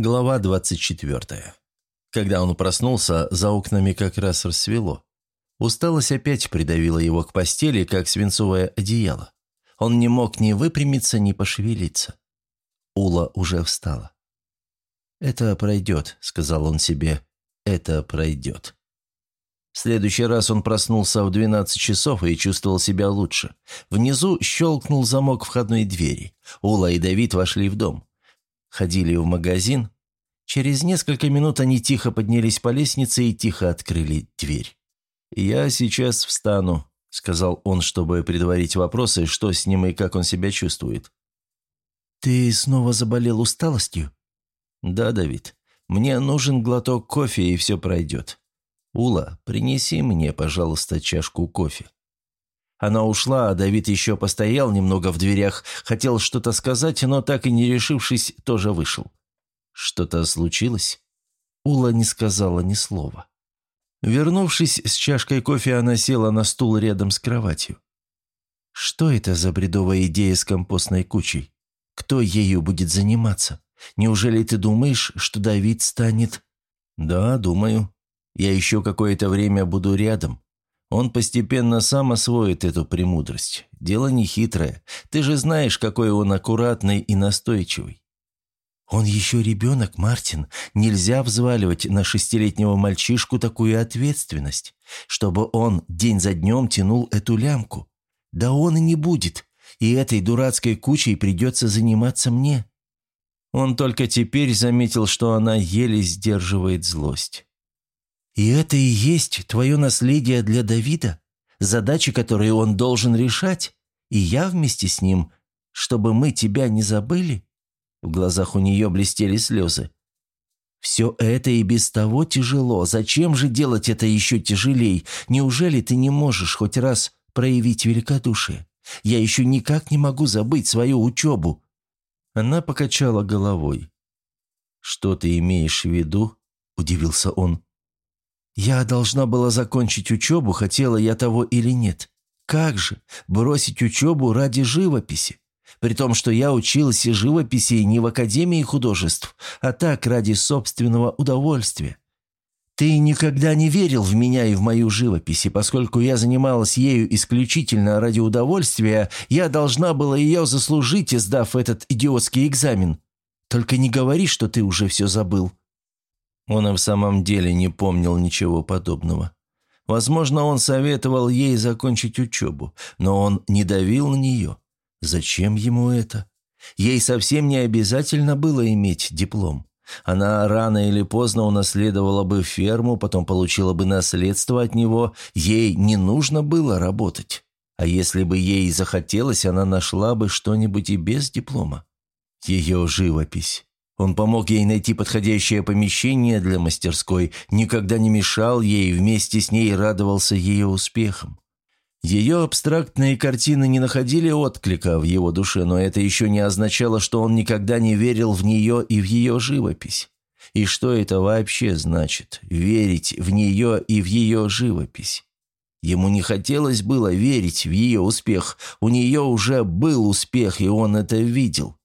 Глава 24. Когда он проснулся, за окнами как раз рассвело. Усталость опять придавила его к постели, как свинцовое одеяло. Он не мог ни выпрямиться, ни пошевелиться. Ула уже встала. «Это пройдет», — сказал он себе, — «это пройдет». В следующий раз он проснулся в 12 часов и чувствовал себя лучше. Внизу щелкнул замок входной двери. Ула и Давид вошли в дом. Ходили в магазин. Через несколько минут они тихо поднялись по лестнице и тихо открыли дверь. «Я сейчас встану», — сказал он, чтобы предварить вопросы, что с ним и как он себя чувствует. «Ты снова заболел усталостью?» «Да, Давид. Мне нужен глоток кофе, и все пройдет. Ула, принеси мне, пожалуйста, чашку кофе». Она ушла, а Давид еще постоял немного в дверях, хотел что-то сказать, но так и не решившись, тоже вышел. Что-то случилось? Ула не сказала ни слова. Вернувшись с чашкой кофе, она села на стул рядом с кроватью. Что это за бредовая идея с компостной кучей? Кто ею будет заниматься? Неужели ты думаешь, что Давид станет... Да, думаю. Я еще какое-то время буду рядом. Он постепенно сам освоит эту премудрость. Дело не хитрое. Ты же знаешь, какой он аккуратный и настойчивый. Он еще ребенок, Мартин. Нельзя взваливать на шестилетнего мальчишку такую ответственность, чтобы он день за днем тянул эту лямку. Да он и не будет. И этой дурацкой кучей придется заниматься мне. Он только теперь заметил, что она еле сдерживает злость. И это и есть твое наследие для Давида, задачи, которые он должен решать, и я вместе с ним, чтобы мы тебя не забыли?» В глазах у нее блестели слезы. «Все это и без того тяжело. Зачем же делать это еще тяжелей? Неужели ты не можешь хоть раз проявить великодушие? Я еще никак не могу забыть свою учебу». Она покачала головой. «Что ты имеешь в виду?» – удивился он. Я должна была закончить учебу, хотела я того или нет. Как же бросить учебу ради живописи? При том, что я училась и живописи не в Академии художеств, а так ради собственного удовольствия. Ты никогда не верил в меня и в мою живопись, и поскольку я занималась ею исключительно ради удовольствия, я должна была ее заслужить, сдав этот идиотский экзамен. Только не говори, что ты уже все забыл. Он и в самом деле не помнил ничего подобного. Возможно, он советовал ей закончить учебу, но он не давил на нее. Зачем ему это? Ей совсем не обязательно было иметь диплом. Она рано или поздно унаследовала бы ферму, потом получила бы наследство от него. Ей не нужно было работать. А если бы ей захотелось, она нашла бы что-нибудь и без диплома. Ее живопись. Он помог ей найти подходящее помещение для мастерской, никогда не мешал ей, вместе с ней радовался ее успехам. Ее абстрактные картины не находили отклика в его душе, но это еще не означало, что он никогда не верил в нее и в ее живопись. И что это вообще значит – верить в нее и в ее живопись? Ему не хотелось было верить в ее успех, у нее уже был успех, и он это видел.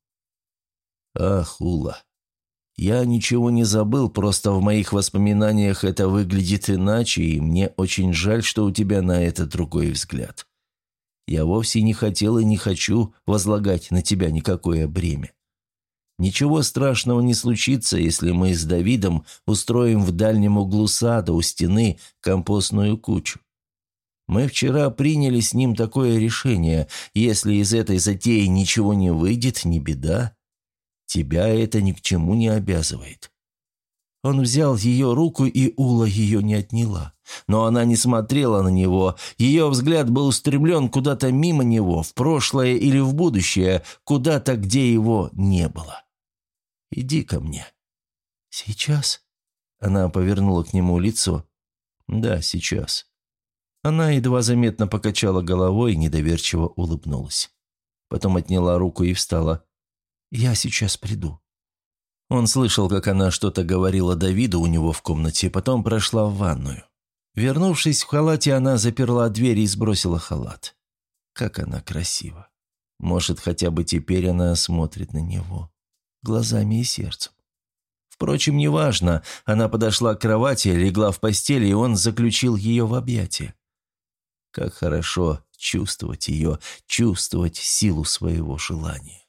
Ах, Ула, я ничего не забыл, просто в моих воспоминаниях это выглядит иначе, и мне очень жаль, что у тебя на это другой взгляд. Я вовсе не хотел и не хочу возлагать на тебя никакое бремя. Ничего страшного не случится, если мы с Давидом устроим в дальнем углу сада у стены компостную кучу. Мы вчера приняли с ним такое решение. Если из этой затеи ничего не выйдет, не беда. Тебя это ни к чему не обязывает». Он взял ее руку, и Ула ее не отняла. Но она не смотрела на него. Ее взгляд был устремлен куда-то мимо него, в прошлое или в будущее, куда-то, где его не было. «Иди ко мне». «Сейчас?» Она повернула к нему лицо. «Да, сейчас». Она едва заметно покачала головой и недоверчиво улыбнулась. Потом отняла руку и встала. «Я сейчас приду». Он слышал, как она что-то говорила Давиду у него в комнате, потом прошла в ванную. Вернувшись в халате, она заперла дверь и сбросила халат. Как она красива. Может, хотя бы теперь она смотрит на него. Глазами и сердцем. Впрочем, неважно, она подошла к кровати, легла в постель, и он заключил ее в объятия. Как хорошо чувствовать ее, чувствовать силу своего желания.